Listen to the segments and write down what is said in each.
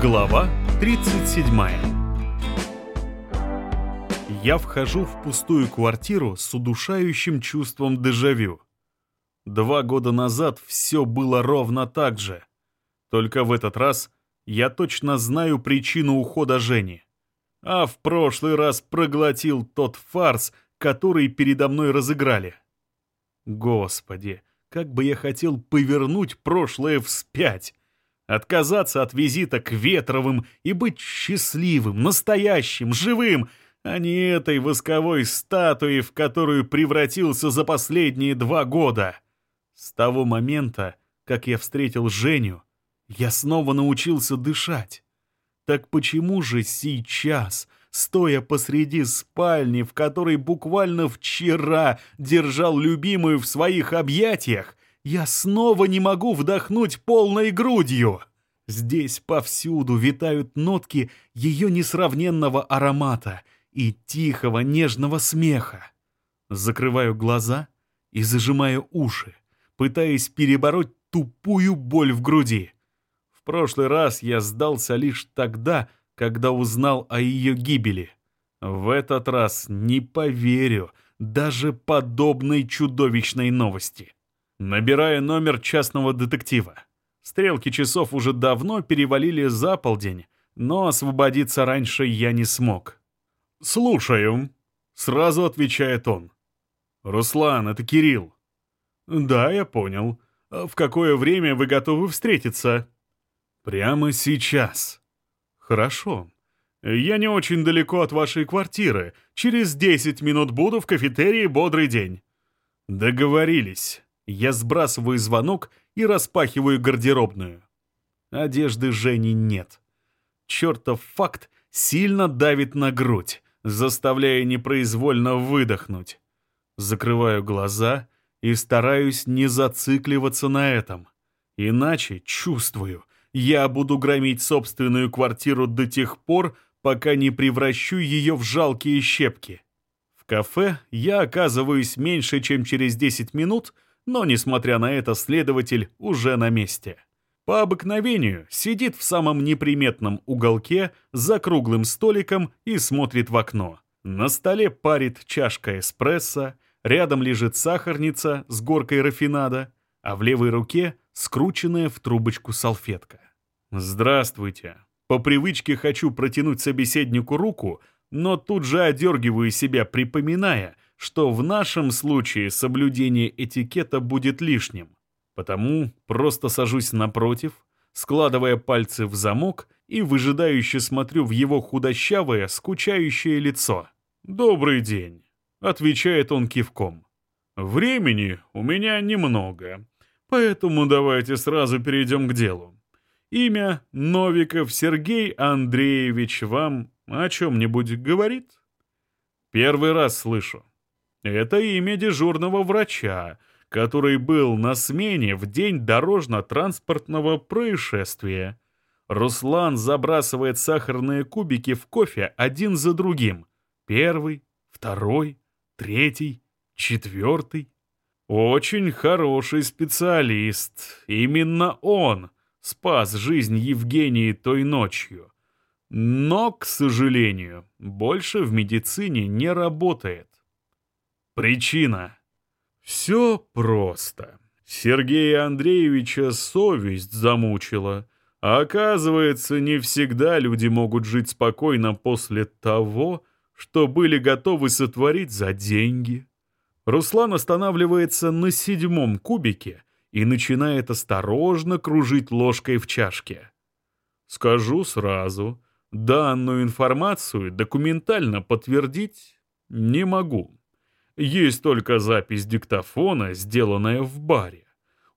Глава 37 Я вхожу в пустую квартиру с удушающим чувством дежавю. Два года назад все было ровно так же. Только в этот раз я точно знаю причину ухода Жени. А в прошлый раз проглотил тот фарс, который передо мной разыграли. Господи, как бы я хотел повернуть прошлое вспять. Отказаться от визита к Ветровым и быть счастливым, настоящим, живым, а не этой восковой статуей, в которую превратился за последние два года. С того момента, как я встретил Женю, я снова научился дышать. Так почему же сейчас, стоя посреди спальни, в которой буквально вчера держал любимую в своих объятиях, я снова не могу вдохнуть полной грудью. Здесь повсюду витают нотки ее несравненного аромата и тихого нежного смеха. Закрываю глаза и зажимаю уши, пытаясь перебороть тупую боль в груди. В прошлый раз я сдался лишь тогда, когда узнал о ее гибели. В этот раз не поверю даже подобной чудовищной новости. Набираю номер частного детектива. Стрелки часов уже давно перевалили за полдень, но освободиться раньше я не смог. «Слушаю», — сразу отвечает он. «Руслан, это Кирилл». «Да, я понял. В какое время вы готовы встретиться?» «Прямо сейчас». «Хорошо. Я не очень далеко от вашей квартиры. Через 10 минут буду в кафетерии «Бодрый день». Договорились. Я сбрасываю звонок и распахиваю гардеробную. Одежды Жени нет. Чертов факт сильно давит на грудь, заставляя непроизвольно выдохнуть. Закрываю глаза и стараюсь не зацикливаться на этом. Иначе, чувствую, я буду громить собственную квартиру до тех пор, пока не превращу ее в жалкие щепки. В кафе я оказываюсь меньше, чем через 10 минут — но, несмотря на это, следователь уже на месте. По обыкновению сидит в самом неприметном уголке за круглым столиком и смотрит в окно. На столе парит чашка эспрессо, рядом лежит сахарница с горкой рафинада, а в левой руке скрученная в трубочку салфетка. «Здравствуйте. По привычке хочу протянуть собеседнику руку, но тут же одергиваю себя, припоминая — что в нашем случае соблюдение этикета будет лишним. Потому просто сажусь напротив, складывая пальцы в замок и выжидающе смотрю в его худощавое, скучающее лицо. «Добрый день», — отвечает он кивком. «Времени у меня немного, поэтому давайте сразу перейдем к делу. Имя Новиков Сергей Андреевич вам о чем-нибудь говорит?» «Первый раз слышу. Это имя дежурного врача, который был на смене в день дорожно-транспортного происшествия. Руслан забрасывает сахарные кубики в кофе один за другим. Первый, второй, третий, четвертый. Очень хороший специалист. Именно он спас жизнь Евгении той ночью. Но, к сожалению, больше в медицине не работает. Причина. Все просто. Сергея Андреевича совесть замучила. А оказывается, не всегда люди могут жить спокойно после того, что были готовы сотворить за деньги. Руслан останавливается на седьмом кубике и начинает осторожно кружить ложкой в чашке. Скажу сразу, данную информацию документально подтвердить не могу. Есть только запись диктофона, сделанная в баре.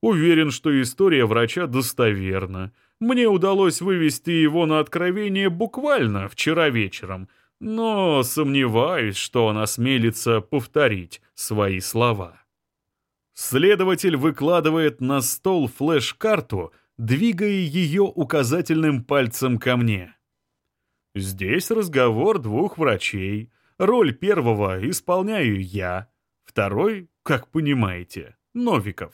Уверен, что история врача достоверна. Мне удалось вывести его на откровение буквально вчера вечером, но сомневаюсь, что он осмелится повторить свои слова. Следователь выкладывает на стол флеш-карту, двигая ее указательным пальцем ко мне. Здесь разговор двух врачей — Роль первого исполняю я, второй, как понимаете, Новиков.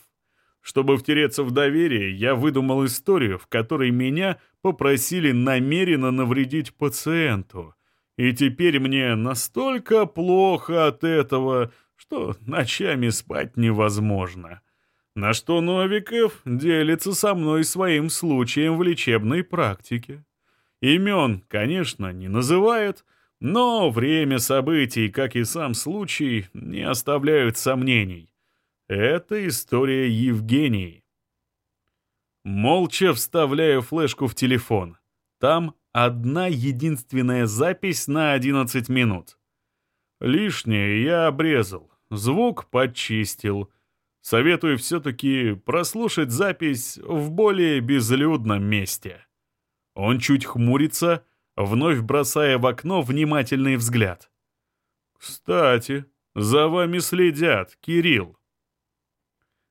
Чтобы втереться в доверие, я выдумал историю, в которой меня попросили намеренно навредить пациенту. И теперь мне настолько плохо от этого, что ночами спать невозможно. На что Новиков делится со мной своим случаем в лечебной практике. Имен, конечно, не называет, но время событий, как и сам случай, не оставляют сомнений. Это история Евгении. Молча вставляю флешку в телефон. Там одна единственная запись на 11 минут. Лишнее я обрезал, звук подчистил. Советую все-таки прослушать запись в более безлюдном месте. Он чуть хмурится, вновь бросая в окно внимательный взгляд. «Кстати, за вами следят, Кирилл.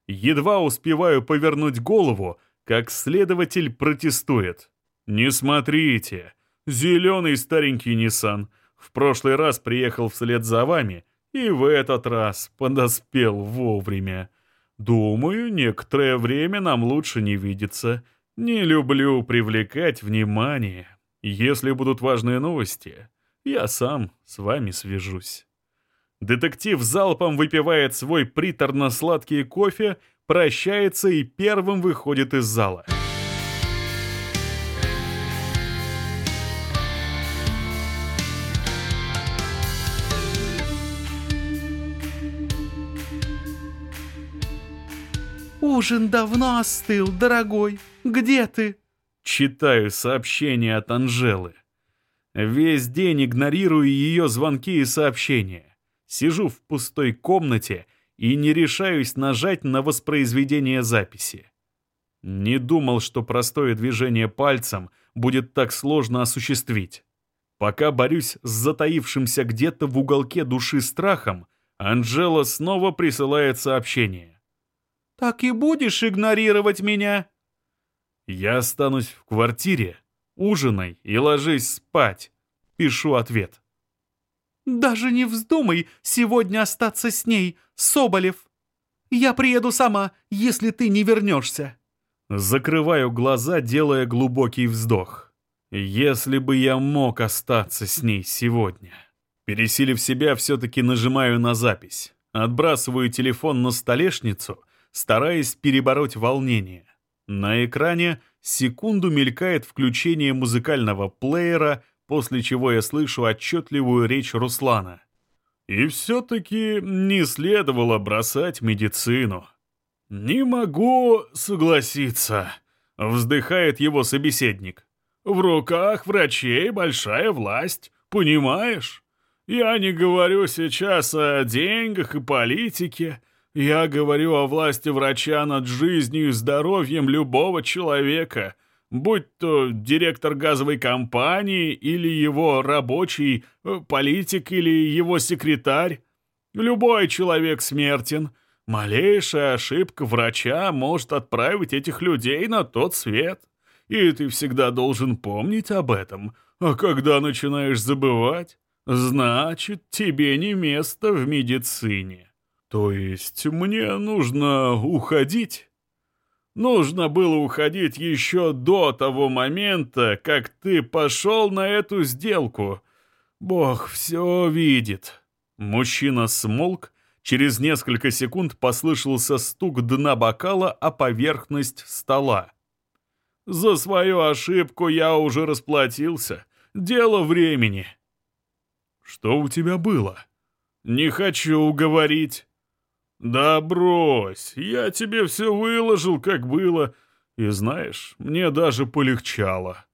Едва успеваю повернуть голову, как следователь протестует. «Не смотрите! Зеленый старенький Ниссан. В прошлый раз приехал вслед за вами, и в этот раз подоспел вовремя. Думаю, некоторое время нам лучше не видеться. Не люблю привлекать внимание. Если будут важные новости, я сам с вами свяжусь». Детектив залпом выпивает свой приторно-сладкий кофе, прощается и первым выходит из зала. «Ужин давно остыл, дорогой. Где ты?» Читаю сообщение от Анжелы. Весь день игнорирую ее звонки и сообщения. Сижу в пустой комнате и не решаюсь нажать на воспроизведение записи. Не думал, что простое движение пальцем будет так сложно осуществить. Пока борюсь с затаившимся где-то в уголке души страхом, Анжела снова присылает сообщение. «Так и будешь игнорировать меня?» «Я останусь в квартире, ужинай и ложись спать», — пишу ответ. Даже не вздумай сегодня остаться с ней, Соболев. Я приеду сама, если ты не вернешься. Закрываю глаза, делая глубокий вздох. Если бы я мог остаться с ней сегодня. Пересилив себя, все-таки нажимаю на запись. Отбрасываю телефон на столешницу, стараясь перебороть волнение. На экране секунду мелькает включение музыкального плеера после чего я слышу отчетливую речь Руслана. И все-таки не следовало бросать медицину. «Не могу согласиться», — вздыхает его собеседник. «В руках врачей большая власть, понимаешь? Я не говорю сейчас о деньгах и политике, я говорю о власти врача над жизнью и здоровьем любого человека — будь то директор газовой компании или его рабочий, э, политик или его секретарь. Любой человек смертен. Малейшая ошибка врача может отправить этих людей на тот свет. И ты всегда должен помнить об этом. А когда начинаешь забывать, значит, тебе не место в медицине. То есть мне нужно уходить? Нужно было уходить еще до того момента, как ты пошел на эту сделку. Бог все видит». Мужчина смолк. Через несколько секунд послышался стук дна бокала о поверхность стола. «За свою ошибку я уже расплатился. Дело времени». «Что у тебя было?» «Не хочу говорить». «Да брось, я тебе все выложил, как было, и знаешь, мне даже полегчало».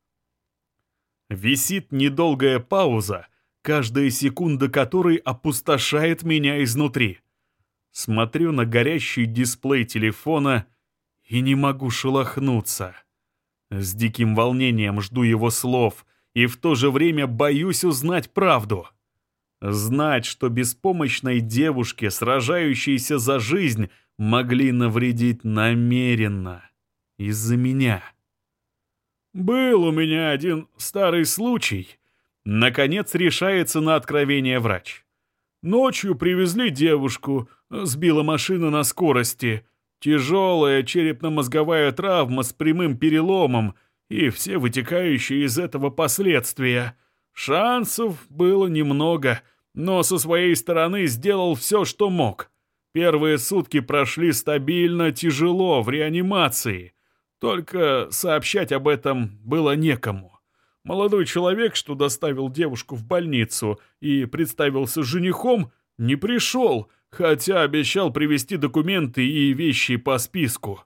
Висит недолгая пауза, каждая секунда которой опустошает меня изнутри. Смотрю на горящий дисплей телефона и не могу шелохнуться. С диким волнением жду его слов и в то же время боюсь узнать правду. Знать, что беспомощной девушке, сражающейся за жизнь, могли навредить намеренно. Из-за меня. Был у меня один старый случай. Наконец решается на откровение врач. Ночью привезли девушку, сбила машина на скорости. Тяжелая черепно-мозговая травма с прямым переломом и все вытекающие из этого последствия. Шансов было немного, но со своей стороны сделал все, что мог. Первые сутки прошли стабильно тяжело в реанимации. Только сообщать об этом было некому. Молодой человек, что доставил девушку в больницу и представился женихом, не пришел — хотя обещал привезти документы и вещи по списку.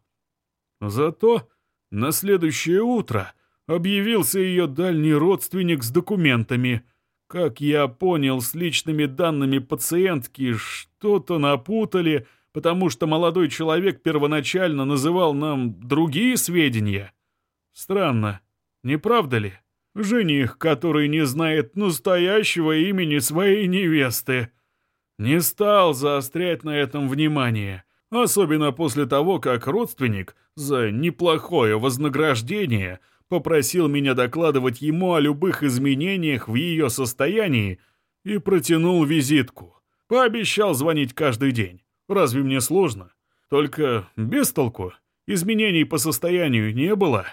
Зато на следующее утро объявился ее дальний родственник с документами. Как я понял, с личными данными пациентки что-то напутали, потому что молодой человек первоначально называл нам другие сведения. Странно, не правда ли? Жених, который не знает настоящего имени своей невесты. Не стал заострять на этом внимание, особенно после того, как родственник за неплохое вознаграждение попросил меня докладывать ему о любых изменениях в ее состоянии и протянул визитку. Пообещал звонить каждый день. Разве мне сложно? Только без толку. Изменений по состоянию не было.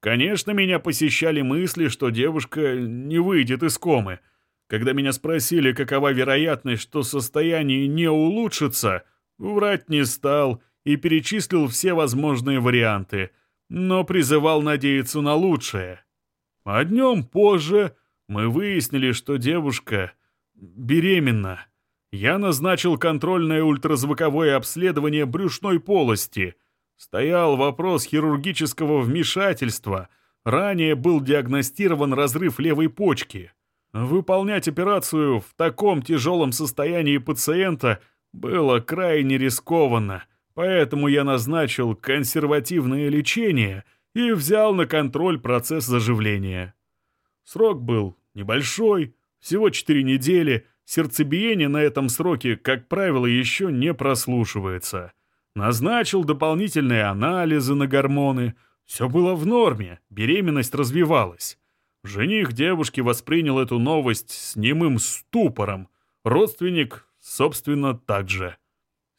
Конечно, меня посещали мысли, что девушка не выйдет из комы — когда меня спросили, какова вероятность, что состояние не улучшится, врать не стал и перечислил все возможные варианты, но призывал надеяться на лучшее. А днем позже мы выяснили, что девушка беременна. Я назначил контрольное ультразвуковое обследование брюшной полости. Стоял вопрос хирургического вмешательства. Ранее был диагностирован разрыв левой почки. Выполнять операцию в таком тяжелом состоянии пациента было крайне рискованно, поэтому я назначил консервативное лечение и взял на контроль процесс заживления. Срок был небольшой, всего 4 недели, сердцебиение на этом сроке, как правило, еще не прослушивается. Назначил дополнительные анализы на гормоны. Все было в норме, беременность развивалась. Жених девушки воспринял эту новость с немым ступором. Родственник, собственно, так же.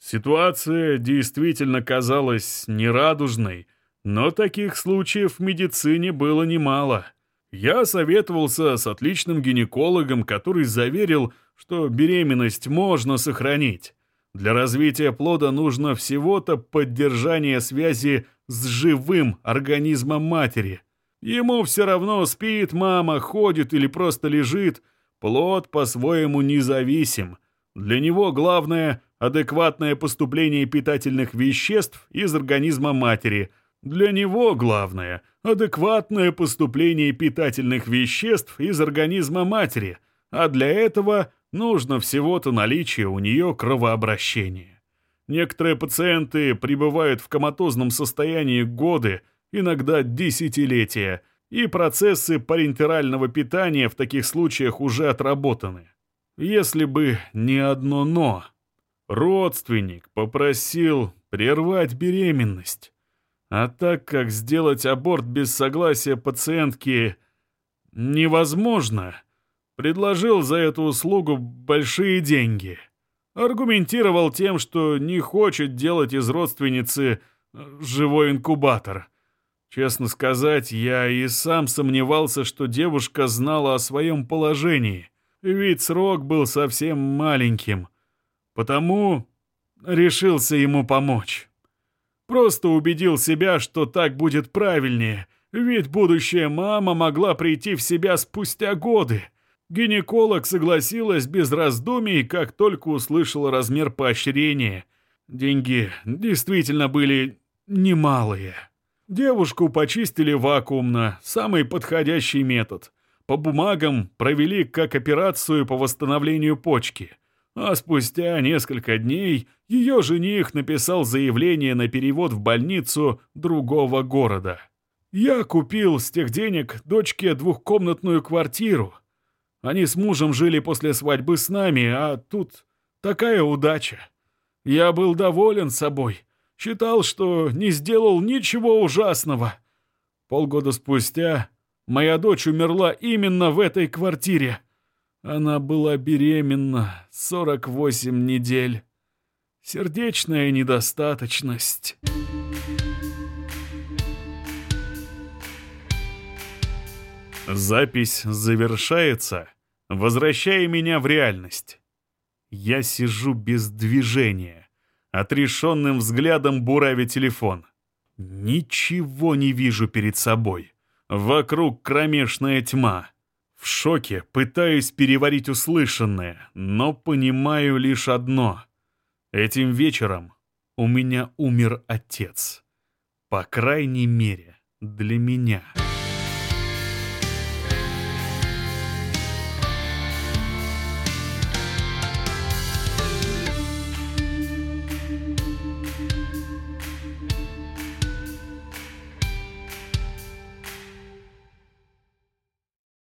Ситуация действительно казалась нерадужной, но таких случаев в медицине было немало. Я советовался с отличным гинекологом, который заверил, что беременность можно сохранить. Для развития плода нужно всего-то поддержание связи с живым организмом матери – Ему все равно, спит мама, ходит или просто лежит. Плод по-своему независим. Для него главное – адекватное поступление питательных веществ из организма матери. Для него главное – адекватное поступление питательных веществ из организма матери. А для этого нужно всего-то наличие у нее кровообращения. Некоторые пациенты пребывают в коматозном состоянии годы – иногда десятилетия, и процессы парентерального питания в таких случаях уже отработаны. Если бы не одно «но». Родственник попросил прервать беременность. А так как сделать аборт без согласия пациентки невозможно, предложил за эту услугу большие деньги. Аргументировал тем, что не хочет делать из родственницы живой инкубатор. Честно сказать, я и сам сомневался, что девушка знала о своем положении, ведь срок был совсем маленьким. Потому решился ему помочь. Просто убедил себя, что так будет правильнее, ведь будущая мама могла прийти в себя спустя годы. Гинеколог согласилась без раздумий, как только услышала размер поощрения. Деньги действительно были немалые. Девушку почистили вакуумно, самый подходящий метод. По бумагам провели как операцию по восстановлению почки. А спустя несколько дней ее жених написал заявление на перевод в больницу другого города. Я купил с тех денег дочке двухкомнатную квартиру. Они с мужем жили после свадьбы с нами, а тут такая удача. Я был доволен собой — Считал, что не сделал ничего ужасного. Полгода спустя моя дочь умерла именно в этой квартире. Она была беременна 48 недель. Сердечная недостаточность. Запись завершается, возвращая меня в реальность. Я сижу без движения, отрешенным взглядом буравя телефон. Ничего не вижу перед собой. Вокруг кромешная тьма. В шоке пытаюсь переварить услышанное, но понимаю лишь одно. Этим вечером у меня умер отец. По крайней мере, для меня.